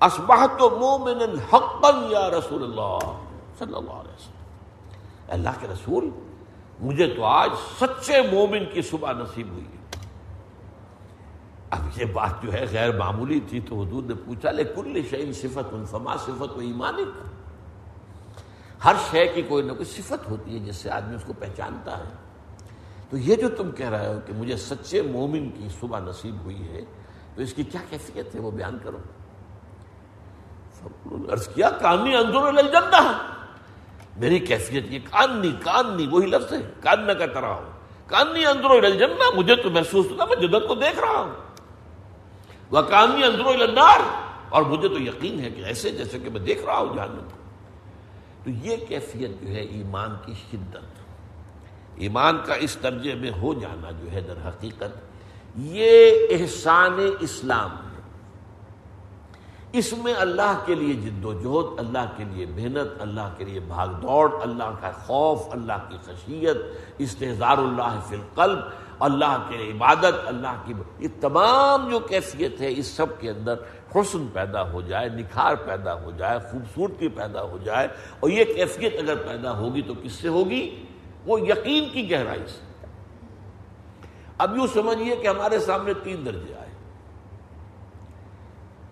اسبحت مومن حقا یا رسول اللہ صلی اللہ علیہ وسلم۔ اللہ کے رسول، مجھے تو آج سچے مومن کی صبح نصیب ہوئی ہے۔ اب یہ بات جو ہے غیر معمولی تھی تو حضور نے پوچھا، لے کل شعین صفت فما صفت و ایمانک؟ ہر شے کی کوئی نہ کوئی صفت ہوتی ہے جس سے آدمی اس کو پہچانتا ہے۔ تو یہ جو تم کہہ رہے ہو کہ مجھے سچے مومن کی صبح نصیب ہوئی ہے، تو اس کی کیا کیفیت ہے وہ بیان کرو۔ عرض کیا کانی اندر الجنہ۔ میری کیفیت یہ کاننی کاننی وہی لفظ ہے۔ کاننا کا طرح ہو کانی اندر الجنہ، مجھے تو محسوس ہوتا، میں جدت کو دیکھ رہا ہوں۔ وہ کانی اندر النار، اور مجھے تو یقین ہے کہ ایسے جیسے کہ میں دیکھ رہا ہوں جہنم کو۔ تو یہ کیفیت جو ہے ایمان کی شدت۔ ایمان کا اس درجے میں ہو جانا جو ہے در حقیقت، یہ احسان اسلام ہے اس میں اللہ کے لیے جد و جہد، اللہ کے لیے محنت، اللہ کے لیے بھاگ دوڑ، اللہ کا خوف، اللہ کی خشیت استحزار اللہ فی القلب، اللہ کے عبادت، اللہ کی یہ تمام جو کیفیت ہے، اس سب کے اندر حسن پیدا ہو جائے، نکھار پیدا ہو جائے، خوبصورتی پیدا ہو جائے، اور یہ کیفیت اگر پیدا ہوگی تو کس سے ہوگی؟ وہ یقین کی گہرائی سے۔ اب یوں سمجھیے کہ ہمارے سامنے تین درجے آئے۔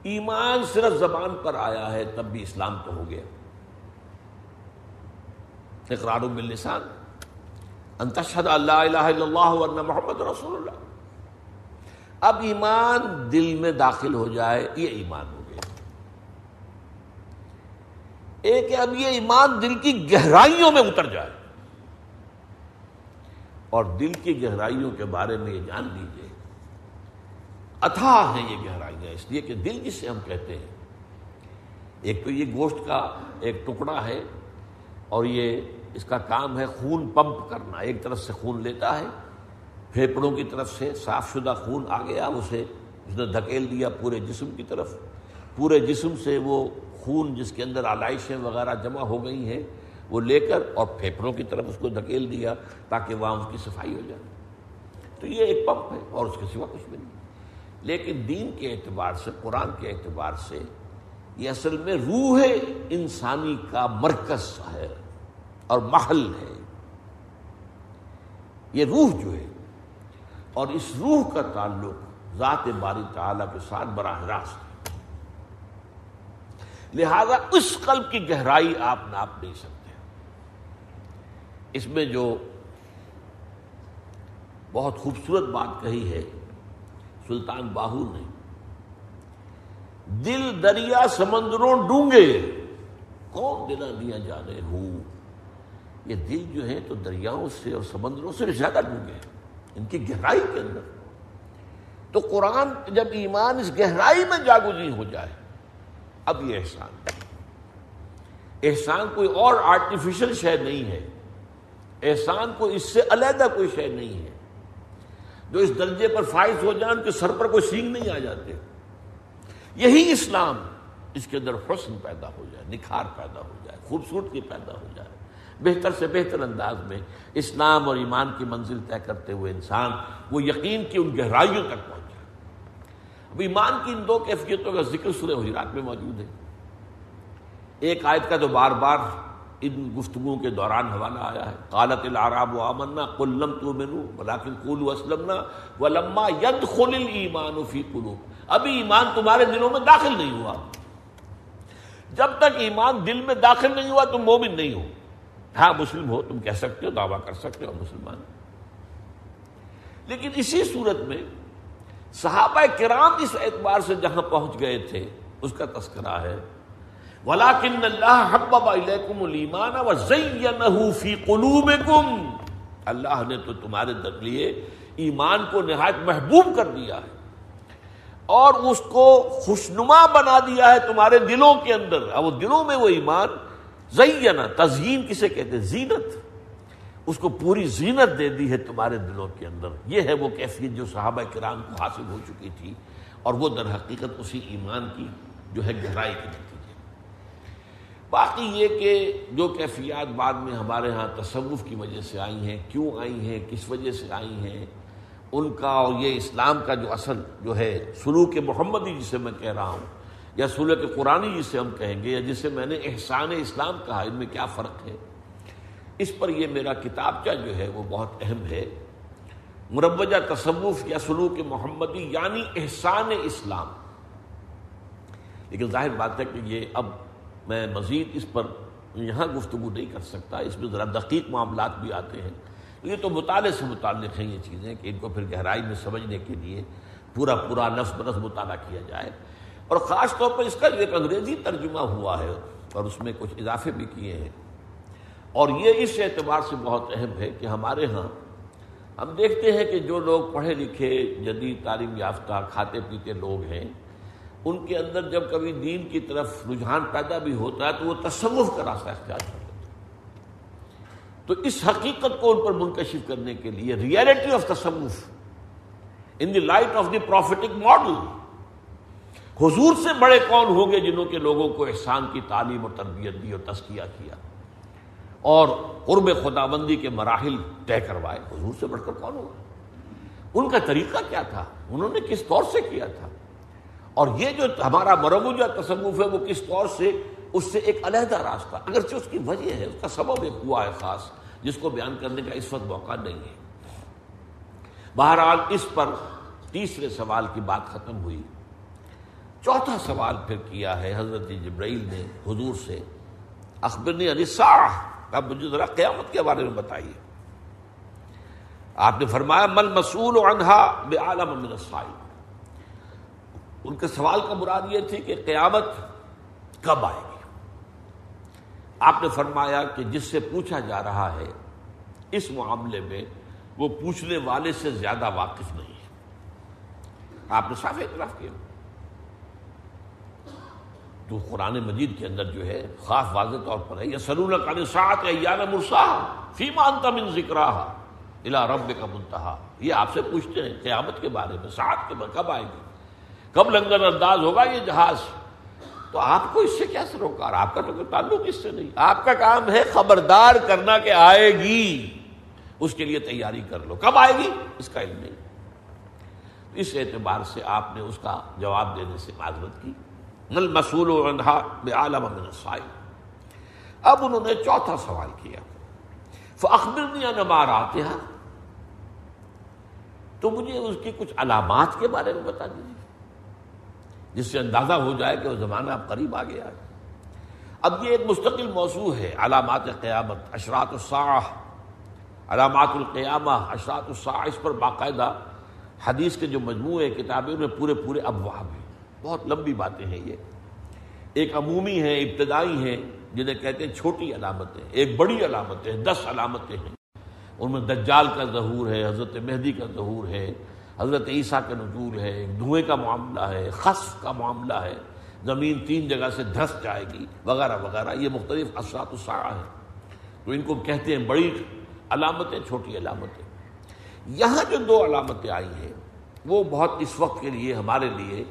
ایمان صرف زبان پر آیا ہے تب بھی اسلام تو ہو گیا۔ اقرار باللسان۔ انتشہد اللہ الہ الا اللہ ورنہ محمد رسول اللہ۔ اب ایمان دل میں داخل ہو جائے، یہ ایمان ہو گیا۔ ایک اب یہ ایمان دل کی گہرائیوں میں اتر جائے۔ اور دل کی گہرائیوں کے بارے میں یہ جان لیجیے اتھا ہیں یہ گہرائیاں، اس لیے کہ دل جسے ہم کہتے ہیں۔ ایک تو یہ گوشت کا ایک ٹکڑا ہے اور یہ اس کا کام ہے خون پمپ کرنا۔ ایک طرف سے خون لیتا ہے پھیپڑوں کی طرف سے صاف شدہ خون آ گیا، اسے اس نے دھکیل دیا پورے جسم کی طرف۔ پورے جسم سے وہ خون جس کے اندر آلائشیں وغیرہ جمع ہو گئی ہیں، وہ لے کر اور پھیپھڑوں کی طرف اس کو دھکیل دیا تاکہ وہاں اس کی صفائی ہو جائے۔ تو یہ ایک پمپ ہے اور اس کے سوا کچھ بھی نہیں۔ لیکن دین کے اعتبار سے، قرآن کے اعتبار سے یہ اصل میں روح انسانی کا مرکز ہے اور محل ہے۔ یہ روح جو ہے، اور اس روح کا تعلق ذات باری تعالی کے ساتھ براہ راست لہذا اس قلب کی گہرائی آپ ناپ نہیں سکتے۔ اس میں جو بہت خوبصورت بات کہی ہے سلطان باہو نے دل دریا سمندروں ڈونگے۔ کون دلا دیا جانے ہوں یہ دل جو ہے تو دریاؤں سے اور سمندروں سے زیادہ ڈونگے ان کی گہرائی کے اندر۔ تو قرآن جب ایمان اس گہرائی میں جاگوزی ہو جائے، اب یہ احسان۔ احسان کوئی اور آرٹیفیشل شے نہیں ہے۔ احسان کو اس سے علیحدہ کوئی شے نہیں ہے۔ جو اس درجے پر فائز ہو جائے ان کے سر پر کوئی سینگ نہیں آ جاتے۔ یہی اسلام اس کے اندر حسن پیدا ہو جائے، نکھار پیدا ہو جائے، خوبصورتی پیدا ہو جائے۔ بہتر سے بہتر انداز میں اسلام اور ایمان کی منزل طے کرتے ہوئے انسان وہ یقین کی ان گہرائیوں تک پہنچ جائے اب ایمان کی ان دو کیفیتوں کا ذکر سورہ حجرات میں موجود ہے۔ ایک آیت کا تو بار بار ان گفتگو کے دوران حوالہ آیا ہے۔ قالت العراب و آمنا قلم تو منو ولیکن قولو اسلمنا، ولما يدخل الایمان فی قلوب۔ ابھی ایمان تمہارے دلوں میں داخل نہیں ہوا۔ جب تک ایمان دل میں داخل نہیں ہوا، تم مومن نہیں ہو۔ ہاں مسلم ہو، تم کہہ سکتے ہو، دعویٰ کر سکتے ہو، مسلمان۔ لیکن اسی صورت میں صحابہ کرام اس اعتبار سے جہاں پہنچ گئے تھے، اس کا تذکرہ ہے۔ ولاکن اللہ حبب الیکم الایمان وزینہ فی قلوبکم اللہ نے تو تمہارے در لیے، ایمان کو نہایت محبوب کر دیا ہے۔ اور اس کو خوشنما بنا دیا ہے تمہارے دلوں کے اندر۔ وہ دلوں میں وہ ایمان زینہ تزئین کسے کہتے ہیں؟ زینت۔ اس کو پوری زینت دے دی ہے تمہارے دلوں کے اندر۔ یہ ہے وہ کیفیت جو صحابہ کرام کو حاصل ہو چکی تھی۔ اور وہ در حقیقت اسی ایمان کی جو ہے گہرائی کی نتیجے باقی یہ کہ جو کیفیات بعد میں ہمارے ہاں تصوف کی وجہ سے آئی ہیں، کیوں آئی ہیں، کس وجہ سے آئی ہیں، ان کا اور یہ اسلام کا جو اصل جو ہے، سلوک محمدی جسے میں کہہ رہا ہوں، یا سلوک قرآنی جسے ہم کہیں گے، یا جسے میں نے احسان اسلام کہا، ان میں کیا فرق ہے؟ اس پر یہ میرا کتابچہ جو ہے، وہ بہت اہم ہے۔ مروجہ تصوف یا سلوک محمدی یعنی احسان اسلام۔ لیکن ظاہر بات ہے کہ یہ اب میں مزید اس پر یہاں گفتگو نہیں کر سکتا، اس میں ذرا دقیق معاملات بھی آتے ہیں۔ یہ تو مطالعے سے متعلق ہیں یہ چیزیں کہ ان کو پھر گہرائی میں سمجھنے کے لیے پورا پورا نفس برس مطالعہ کیا جائے۔ اور خاص طور پر اس کا ایک انگریزی ترجمہ ہوا ہے اور اس میں کچھ اضافے بھی کیے ہیں۔ اور یہ اس اعتبار سے بہت اہم ہے کہ ہمارے ہاں ہم دیکھتے ہیں کہ جو لوگ پڑھے لکھے جدید تعلیم یافتہ، کھاتے پیتے لوگ ہیں ان کے اندر جب کبھی دین کی طرف رجحان پیدا بھی ہوتا ہے تو وہ تصوف کا راستہ اختیار کر لیتے تو اس حقیقت کو ان پر منکشف کرنے کے لیے ریئلٹی آف تصوف in the light of the prophetic model حضور سے بڑے کون ہوں گے جنہوں کے لوگوں کو احسان کی تعلیم اور تربیت دی اور تسکیہ کیا؟ اور قرب خدا بندی کے مراحل طے کروائے۔ حضور سے بڑھ کر کون ہوگا ان کا طریقہ کیا تھا؟ انہوں نے کس طور سے کیا تھا؟ اور یہ جو ہمارا مروجہ تصوف ہے وہ کس طور سے اس سے ایک علیحدہ راستہ اگرچہ اس کی وجہ ہے، اس کا سبب ایک ہوا ہے خاص، جس کو بیان کرنے کا اس وقت موقع نہیں ہے۔ بہرحال اس پر تیسرے سوال کی بات ختم ہوئی۔ چوتھا سوال پھر کیا ہے؟ حضرت جبرائیل نے حضور سے، اخبرنی علی اب مجھے ذرا قیامت کے بارے میں بتائیے۔ آپ نے فرمایا مل مسول عنہا بے عالم من السائل ان کے سوال کا مراد یہ تھی کہ قیامت کب آئے گی؟ آپ نے فرمایا کہ جس سے پوچھا جا رہا ہے، اس معاملے میں وہ پوچھنے والے سے زیادہ واقف نہیں ہے۔ آپ نے صاف اعتراف کیا۔ جو قرآن مجید کے اندر جو ہے، خاص واضح طور پر ہے یہ سرون کا سات یا مرسا فی مانتا من ذکر الا رب کا منتہا۔ یہ آپ سے پوچھتے ہیں، قیامت کے بارے میں سات کے کب آئے گی؟ کب لنگر انداز ہوگا یہ جہاز؟ تو آپ کو اس سے کیا سروکار؟ آپ کا تو کوئی تعلق اس سے نہیں۔ آپ کا کام ہے خبردار کرنا کہ آئے گی۔ اس کے لیے تیاری کر لو۔ کب آئے گی؟ اس کا علم نہیں۔ اس اعتبار سے آپ نے اس کا جواب دینے سے معذرت کی۔ نل مسول عالم اب انہوں نے چوتھا سوال کیا۔ اخبر نمار آتے ہیں تو مجھے اس کی کچھ علامات کے بارے میں بتا دیجیے جس سے اندازہ ہو جائے کہ وہ زمانہ اب قریب آ گیا ہے اب یہ ایک مستقل موضوع ہے، علامات قیامت اشرات الساح علامات القیامہ اشرات الساح اس پر باقاعدہ حدیث کے جو مجموعے کتابیں ان میں پورے پورے ابواب ہیں۔ بہت لمبی باتیں ہیں یہ۔ ایک عمومی ہیں، ابتدائی ہیں، جنہیں کہتے ہیں چھوٹی علامتیں، ایک بڑی علامتیں، دس علامتیں ہیں۔ ان میں دجال کا ظہور ہے، حضرت مہدی کا ظہور ہے حضرت عیسیٰ کا نزول ہے، دھوئیں کا معاملہ ہے خصف کا معاملہ ہے، زمین تین جگہ سے دھس جائے گی، وغیرہ وغیرہ، یہ مختلف اثرات الساعہ ہیں۔ تو ان کو کہتے ہیں بڑی علامتیں، چھوٹی علامتیں۔ یہاں جو دو علامتیں آئی ہیں، وہ بہت اس وقت کے لیے، ہمارے لیے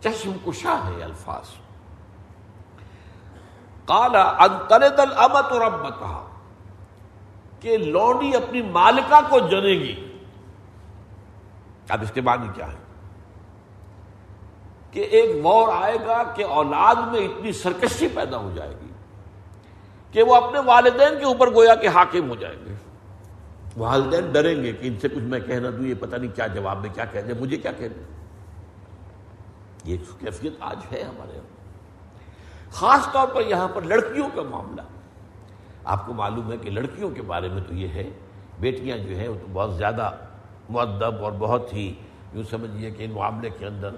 چشم کشا ہے الفاظ۔ کالا انترد الامت اور اب کہ لونڈی اپنی مالکہ کو جنے گی۔ اب اس کے بعد کیا ہے؟ کہ ایک وور آئے گا کہ اولاد میں اتنی سرکشی پیدا ہو جائے گی کہ وہ اپنے والدین کے اوپر گویا کہ حاکم ہو جائیں گے۔ والدین ڈریں گے کہ ان سے کچھ میں کہنا دوں یہ پتہ نہیں کیا جواب میں کیا کہہ دیں، مجھے کیا کہہ دیں۔ یہ کیفیت آج ہے ہمارے یہاں خاص طور پر یہاں پر لڑکیوں کا معاملہ۔ آپ کو معلوم ہے کہ لڑکیوں کے بارے میں تو یہ ہے، بیٹیاں جو ہیں وہ تو بہت زیادہ معدب اور بہت ہی یوں سمجھیے کہ ان معاملے کے اندر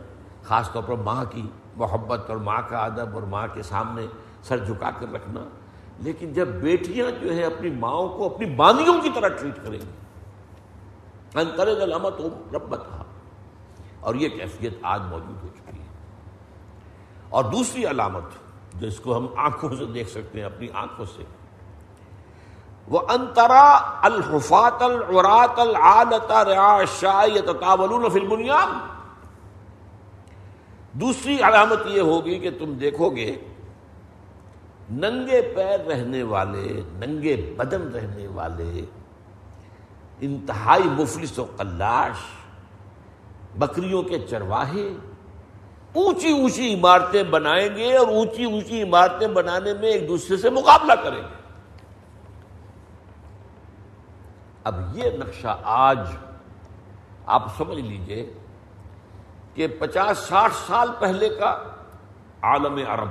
خاص طور پر ماں کی محبت اور ماں کا ادب اور ماں کے سامنے سر جھکا کر رکھنا۔ لیکن جب بیٹیاں جو ہے اپنی ماؤں کو اپنی باندیوں کی طرح ٹریٹ کریں گی۔ انکرے علامت ربت اور یہ کیفیت آج موجود ہو چکی ہے۔ اور دوسری علامت جو اس کو ہم آنکھوں سے دیکھ سکتے ہیں، اپنی آنکھوں سے وہ انترا الحفات العرات البنیاد دوسری علامت یہ ہوگی کہ تم دیکھو گے، ننگے پیر رہنے والے، ننگے بدن رہنے والے، انتہائی مفلس و قلاش، بکریوں کے چرواہے، اونچی اونچی عمارتیں بنائیں گے اور اونچی اونچی عمارتیں بنانے میں ایک دوسرے سے مقابلہ کریں گے۔ اب یہ نقشہ آج آپ سمجھ لیجیے کہ پچاس ساٹھ سال پہلے کا عالم عرب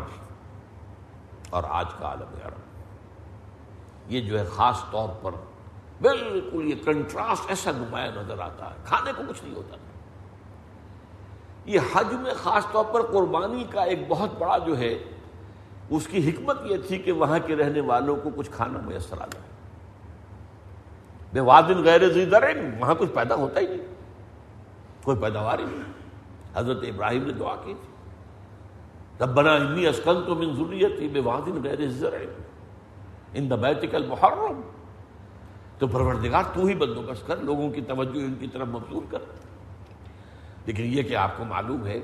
اور آج کا عالم عرب یہ جو ہے خاص طور پر بالکل یہ کنٹراسٹ ایسا نمایاں نظر آتا ہے۔ کھانے کو کچھ نہیں ہوتا۔ یہ حج میں خاص طور پر قربانی کا ایک بہت بڑا جو ہے، اس کی حکمت یہ تھی کہ وہاں کے رہنے والوں کو کچھ کھانا میسر آ جائے۔ بے وادن غیر زیدر وہاں کچھ پیدا ہوتا ہی نہیں۔ کوئی پیداوار ہی نہیں۔ حضرت ابراہیم نے دعا کی تھی۔ ربنا انی اسکن تو من ضروریت بے وادن غیر زرع ان دا بیتک المحرم۔ تو پروردگار تو ہی بندوبست کر، لوگوں کی توجہ ان کی طرف مبصور کر۔ لیکن یہ کہ آپ کو معلوم ہے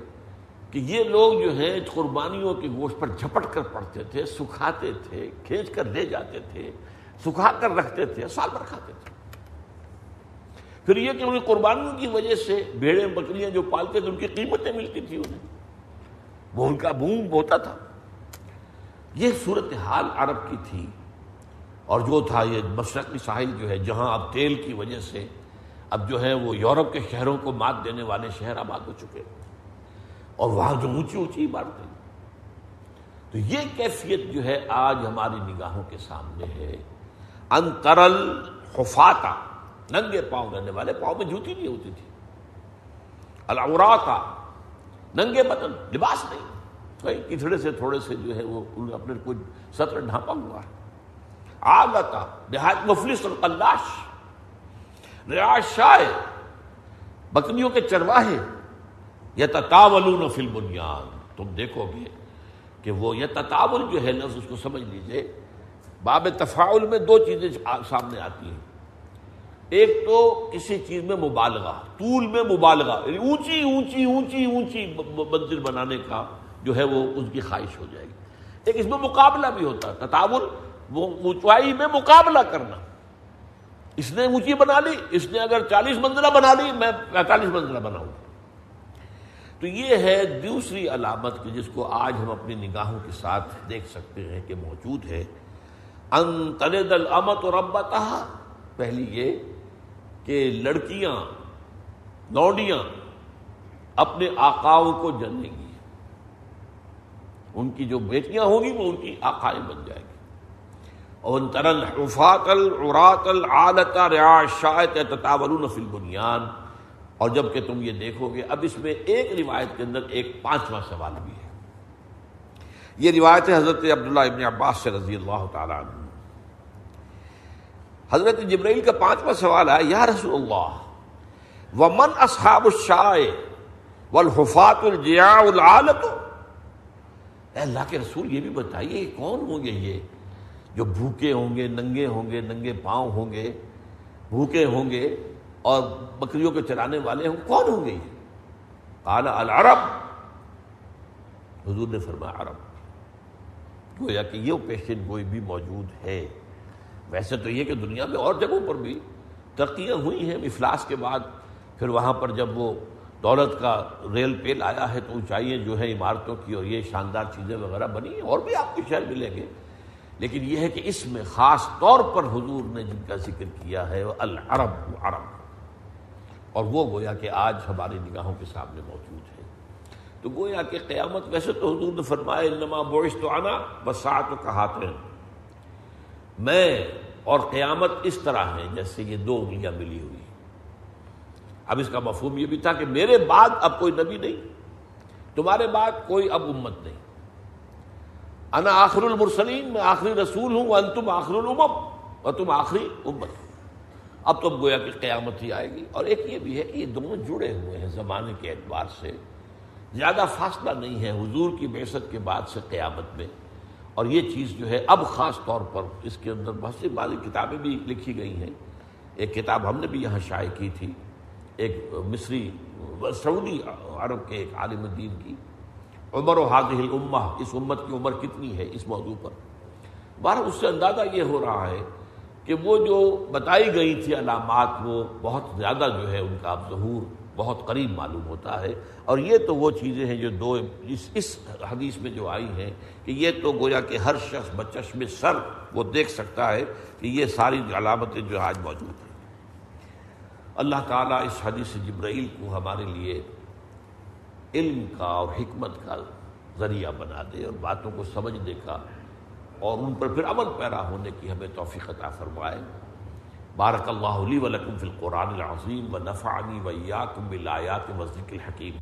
کہ یہ لوگ جو ہیں، قربانیوں کے گوشت پر جھپٹ کر پڑتے تھے، سکھاتے تھے، کھینچ کر لے جاتے تھے، سکھا کر رکھتے تھے، سال بھر کھاتے تھے۔ پھر یہ کہ انہیں قربانیوں کی وجہ سے بھیڑیں بکریاں جو پالتے تھے، ان کی قیمتیں ملتی تھی انہیں۔ وہ ان کا بوم ہوتا تھا۔ یہ صورت حال عرب کی تھی۔ اور جو تھا، یہ مشرقی ساحل جو ہے، جہاں اب تیل کی وجہ سے اب جو ہے، وہ یورپ کے شہروں کو مات دینے والے شہر آباد ہو چکے۔ اور وہاں جو اونچی اونچی عمارتیں۔ تو یہ کیفیت جو ہے، آج ہماری نگاہوں کے سامنے ہے۔ انترل خفاتا ننگے پاؤں رہنے والے، پاؤں میں جوتی نہیں ہوتی تھی۔ الورا کا ننگے بدن، لباس نہیں۔ کئی کچڑے سے، تھوڑے سے جو ہے، وہ اپنے کچھ سطر ڈھانپا ہوا۔ ہے آگتا نہایت مفلس اور قلاش ریاض شاہ بکریوں کے چرواہے یا تتاول فل بنیاد تم دیکھو گے کہ وہ یہ تتاول جو ہے، لفظ اس کو سمجھ لیجیے۔ باب تفاعل میں دو چیزیں سامنے آتی ہیں۔ ایک تو کسی چیز میں مبالغہ، طول میں مبالغہ یعنی اونچی اونچی اونچی اونچی منزل بنانے کا جو ہے وہ اس کی خواہش ہو جائے گی۔ ایک اس میں مقابلہ بھی ہوتا ہے، تطاول، وہ اونچائی میں مقابلہ کرنا۔ اس نے اونچی بنا لی، اس نے اگر چالیس منزلہ بنا لی، میں پینتالیس منزلہ بناؤں۔ تو یہ ہے دوسری علامت جس کو آج ہم اپنی نگاہوں کے ساتھ دیکھ سکتے ہیں کہ موجود ہے۔ ان تلد الامت اور پہلی یہ کہ لڑکیاں لوڈیاں اپنے آقاؤں کو جلیں گی۔ ان کی جو بیٹیاں ہوں گی وہ ان کی آقائیں بن جائیں گی۔ اور ترل رفات العرات العالت شاعت تتاول فی البنیان۔ اور جبکہ تم یہ دیکھو گے، اب اس میں ایک روایت کے اندر ایک پانچواں سوال بھی ہے۔ یہ روایت حضرت عبداللہ ابن عباس سے رضی اللہ تعالیٰ عنہ۔ حضرت جبرائیل کا پانچواں سوال ہے یا رسول اللہ، ومن اصحاب الشائع والحفات الجیاء العالت اے اللہ کے رسول، یہ بھی بتائیے، کون ہوں گے یہ؟ جو بھوکے ہوں گے، ننگے ہوں گے، ننگے پاؤں ہوں گے، بھوکے ہوں گے اور بکریوں کے چرانے والے ہوں، کون ہوں گے یہ؟ کالا العرب۔ حضور نے فرمایا، عرب۔ گویا کہ یہ پیشن گوئی بھی موجود ہے۔ ویسے تو یہ کہ دنیا میں اور جگہوں پر بھی ترقیاں ہوئی ہیں۔ افلاس کے بعد پھر وہاں پر جب وہ دولت کا ریل پیل آیا ہے تو اونچائیاں جو ہے عمارتوں کی اور یہ شاندار چیزیں وغیرہ بنی ہیں، اور بھی آپ کو شہر ملیں گے۔ لیکن یہ ہے کہ اس میں خاص طور پر حضور نے جن کا ذکر کیا ہے وہ العرب عرب۔ اور وہ گویا کہ آج ہماری نگاہوں کے سامنے موجود ہے تو گویا کہ قیامت، ویسے تو حضور نے فرمایا، انما بوئش تو آنا بس بسات کہاتے ہیں میں اور قیامت اس طرح ہے جیسے یہ دو انگلیاں ملی ہوئی اب اس کا مفہوم یہ بھی تھا کہ میرے بعد اب کوئی نبی نہیں، تمہارے بعد کوئی اب امت نہیں۔ انا آخر المرسلین، میں آخری رسول ہوں ان تم آخر الامم، اور تم آخری امت۔ اب تو گویا کہ قیامت ہی آئے گی۔ اور ایک یہ بھی ہے کہ یہ دونوں جڑے ہوئے ہیں زمانے کے اعتبار سے۔ زیادہ فاصلہ نہیں ہے حضور کی بیست کے بعد سے قیامت میں۔ اور یہ چیز جو ہے، اب خاص طور پر اس کے اندر بہت سی بازی کتابیں بھی لکھی گئی ہیں۔ ایک کتاب ہم نے بھی یہاں شائع کی تھی، ایک مصری، سعودی عرب کے ایک عالم دین کی۔ عمر و حاضل الامہ، اس امت کی عمر کتنی ہے اس موضوع پر؟ بہر اس سے اندازہ یہ ہو رہا ہے کہ وہ جو بتائی گئی تھی علامات، وہ بہت زیادہ جو ہے ان کا اب ظہور بہت قریب معلوم ہوتا ہے اور یہ تو وہ چیزیں ہیں جو دو اس اس حدیث میں جو آئی ہیں کہ یہ تو گویا کہ ہر شخص بچشم سر وہ دیکھ سکتا ہے کہ یہ ساری علامتیں جو آج موجود ہیں۔ اللہ تعالیٰ اس حدیث جبرائیل کو ہمارے لیے علم کا اور حکمت کا ذریعہ بنا دے اور باتوں کو سمجھنے کا اور ان پر پھر عمل پیرا ہونے کی ہمیں توفیق عطا فرمائے۔ بارک اللہ علی ولکم فی القرآن العظیم و نفعنی و ایاکم بالآیات و ذکر الحکیم